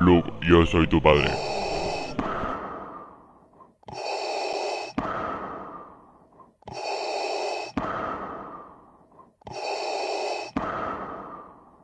Luke, yo soy tu padre.